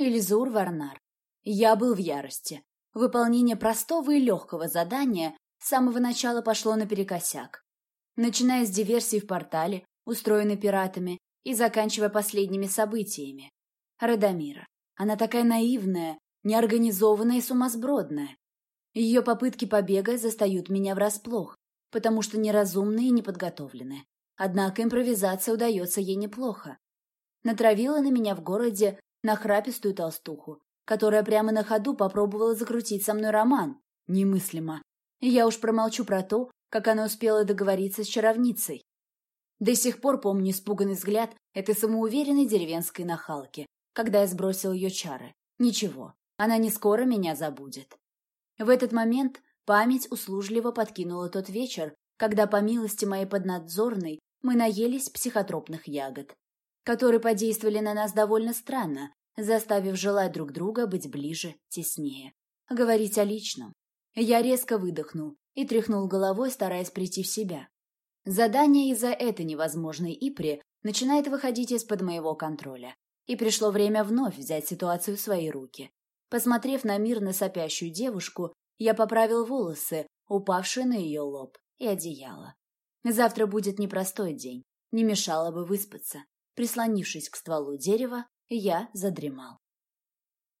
Элизур Варнар. Я был в ярости. Выполнение простого и легкого задания с самого начала пошло наперекосяк. Начиная с диверсии в портале, устроенной пиратами, и заканчивая последними событиями. Радомира. Она такая наивная, неорганизованная и сумасбродная. Ее попытки побега застают меня врасплох, потому что неразумные и неподготовленные. Однако импровизация удается ей неплохо. Натравила на меня в городе нахрапистую толстуху, которая прямо на ходу попробовала закрутить со мной роман. Немыслимо. я уж промолчу про то, как она успела договориться с чаровницей. До сих пор помню испуганный взгляд этой самоуверенной деревенской нахалки, когда я сбросил ее чары. Ничего, она не скоро меня забудет. В этот момент память услужливо подкинула тот вечер, когда, по милости моей поднадзорной, мы наелись психотропных ягод, которые подействовали на нас довольно странно, заставив желать друг друга быть ближе, теснее. Говорить о личном. Я резко выдохнул и тряхнул головой, стараясь прийти в себя. Задание из-за этой невозможной Ипри начинает выходить из-под моего контроля. И пришло время вновь взять ситуацию в свои руки. Посмотрев на мирно сопящую девушку, я поправил волосы, упавшие на ее лоб, и одеяло. Завтра будет непростой день, не мешало бы выспаться. Прислонившись к стволу дерева, я задремал.